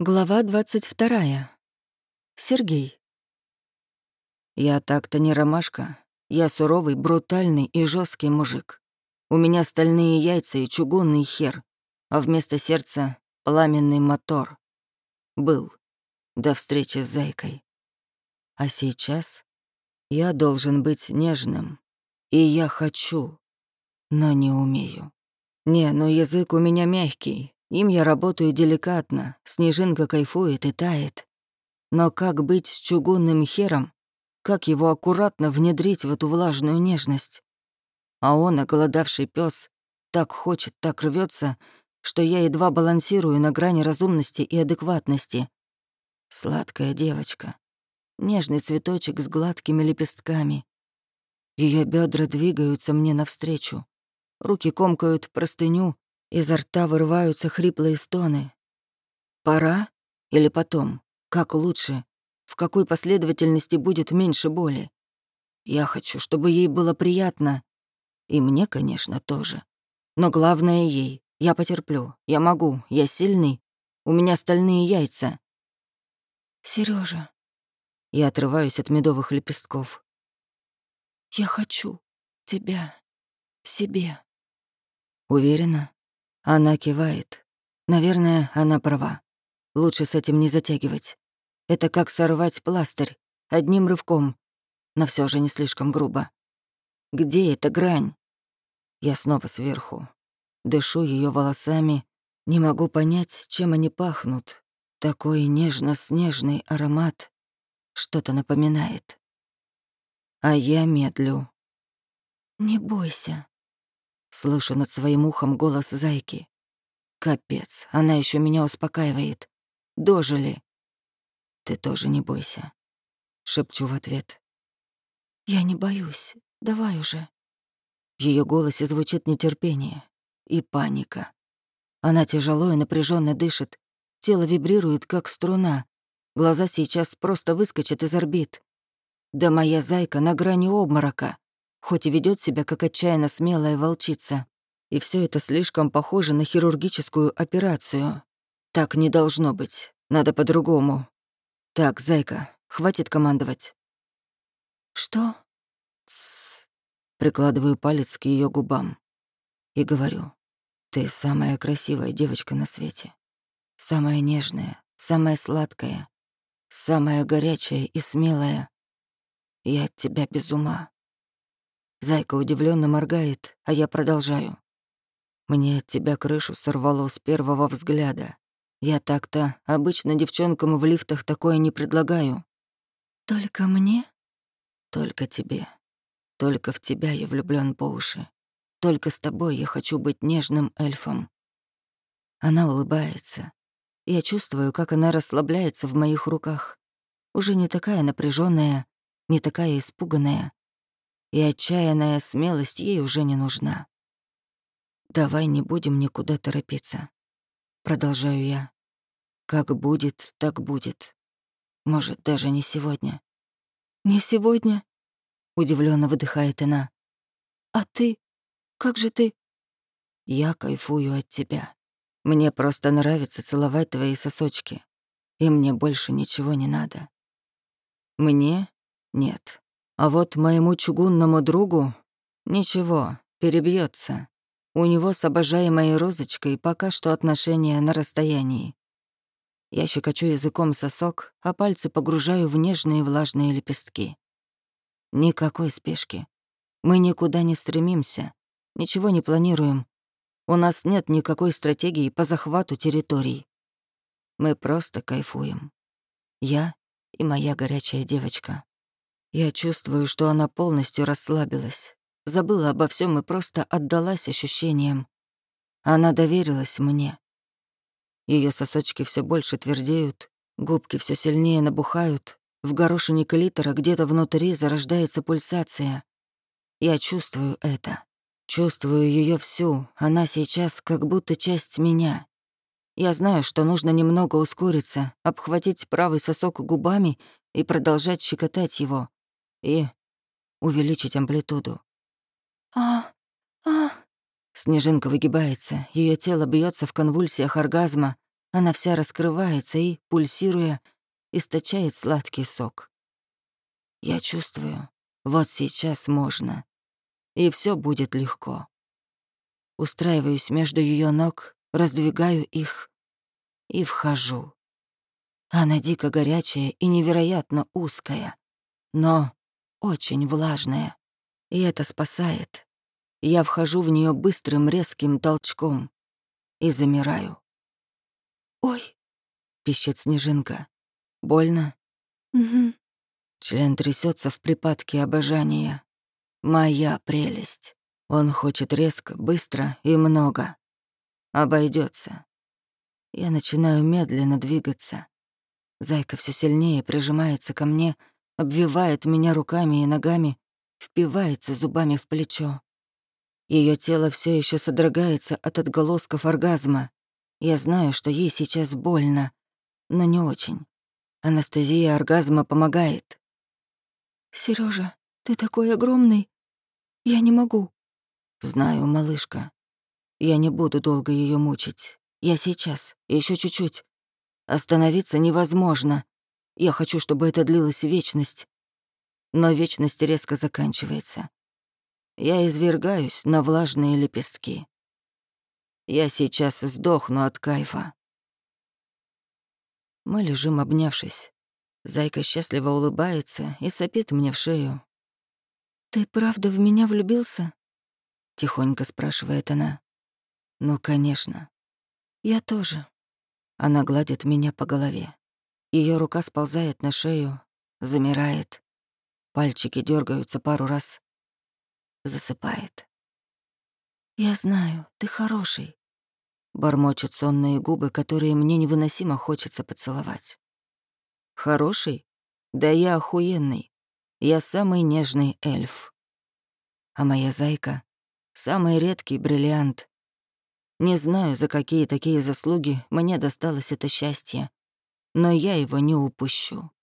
Глава 22. Сергей. Я так-то не ромашка. Я суровый, брутальный и жесткий мужик. У меня стальные яйца и чугунный хер, а вместо сердца — пламенный мотор. Был. До встречи с зайкой. А сейчас я должен быть нежным. И я хочу, но не умею. Не, ну язык у меня мягкий, им я работаю деликатно, снежинка кайфует и тает. Но как быть с чугунным хером? Как его аккуратно внедрить в эту влажную нежность? А он, оголодавший пес, так хочет, так рвется, что я едва балансирую на грани разумности и адекватности. Сладкая девочка. Нежный цветочек с гладкими лепестками. Ее бедра двигаются мне навстречу. Руки комкают простыню, Изо рта вырываются хриплые стоны. Пора или потом? Как лучше? В какой последовательности будет меньше боли? Я хочу, чтобы ей было приятно. И мне, конечно, тоже. Но главное ей. Я потерплю. Я могу. Я сильный. У меня стальные яйца. Сережа. Я отрываюсь от медовых лепестков. Я хочу тебя в себе. Уверена? Она кивает. Наверное, она права. Лучше с этим не затягивать. Это как сорвать пластырь одним рывком, но все же не слишком грубо. Где эта грань? Я снова сверху. Дышу ее волосами, не могу понять, чем они пахнут. Такой нежно-снежный аромат что-то напоминает. А я медлю. «Не бойся», Слышу над своим ухом голос зайки. Капец, она еще меня успокаивает. Дожили. Ты тоже не бойся. Шепчу в ответ. Я не боюсь. Давай уже. В ее голосе звучит нетерпение и паника. Она тяжело и напряженно дышит. Тело вибрирует, как струна. Глаза сейчас просто выскочат из орбит. Да моя зайка на грани обморока хоть и ведет себя как отчаянно смелая волчица. И все это слишком похоже на хирургическую операцию. Так не должно быть. Надо по-другому. Так, зайка, хватит командовать. Что? Тссс. Прикладываю палец к ее губам и говорю. Ты самая красивая девочка на свете. Самая нежная, самая сладкая, самая горячая и смелая. Я от тебя без ума. Зайка удивленно моргает, а я продолжаю. Мне от тебя крышу сорвало с первого взгляда. Я так-то обычно девчонкам в лифтах такое не предлагаю. Только мне? Только тебе. Только в тебя я влюблён по уши. Только с тобой я хочу быть нежным эльфом. Она улыбается. Я чувствую, как она расслабляется в моих руках. Уже не такая напряженная, не такая испуганная и отчаянная смелость ей уже не нужна. «Давай не будем никуда торопиться», — продолжаю я. «Как будет, так будет. Может, даже не сегодня». «Не сегодня?» — удивленно выдыхает она. «А ты? Как же ты?» «Я кайфую от тебя. Мне просто нравится целовать твои сосочки, и мне больше ничего не надо». «Мне? Нет. А вот моему чугунному другу ничего, перебьется. У него с обожаемой розочкой пока что отношения на расстоянии. Я щекочу языком сосок, а пальцы погружаю в нежные влажные лепестки. Никакой спешки. Мы никуда не стремимся, ничего не планируем. У нас нет никакой стратегии по захвату территорий. Мы просто кайфуем. Я и моя горячая девочка. Я чувствую, что она полностью расслабилась, забыла обо всем и просто отдалась ощущениям. Она доверилась мне. Ее сосочки все больше твердеют, губки все сильнее набухают, в горошине клитора где-то внутри зарождается пульсация. Я чувствую это. Чувствую ее всю, она сейчас как будто часть меня. Я знаю, что нужно немного ускориться, обхватить правый сосок губами и продолжать щекотать его, и увеличить амплитуду. А, а. Снежинка выгибается, ее тело бьется в конвульсиях оргазма, она вся раскрывается и, пульсируя, источает сладкий сок. Я чувствую, вот сейчас можно, и все будет легко. Устраиваюсь между ее ног, раздвигаю их и вхожу. Она дико горячая и невероятно узкая, но очень влажная. И это спасает. Я вхожу в нее быстрым резким толчком и замираю. «Ой!» — пищит Снежинка. «Больно?» «Угу». Член трясется в припадке обожания. «Моя прелесть. Он хочет резко, быстро и много. Обойдется. Я начинаю медленно двигаться. Зайка все сильнее прижимается ко мне, обвивает меня руками и ногами, впивается зубами в плечо. Ее тело все еще содрогается от отголосков оргазма. Я знаю, что ей сейчас больно, но не очень. Анестезия оргазма помогает. Сережа, ты такой огромный. Я не могу. Знаю, малышка. Я не буду долго ее мучить. Я сейчас, еще чуть-чуть. Остановиться невозможно. Я хочу, чтобы это длилось вечность. Но вечность резко заканчивается. Я извергаюсь на влажные лепестки. Я сейчас сдохну от кайфа. Мы лежим, обнявшись. Зайка счастливо улыбается и сопит мне в шею. «Ты правда в меня влюбился?» — тихонько спрашивает она. «Ну, конечно. Я тоже». Она гладит меня по голове. Ее рука сползает на шею, замирает. Пальчики дергаются пару раз, засыпает. «Я знаю, ты хороший», — бормочут сонные губы, которые мне невыносимо хочется поцеловать. «Хороший? Да я охуенный. Я самый нежный эльф. А моя зайка — самый редкий бриллиант. Не знаю, за какие такие заслуги мне досталось это счастье, но я его не упущу».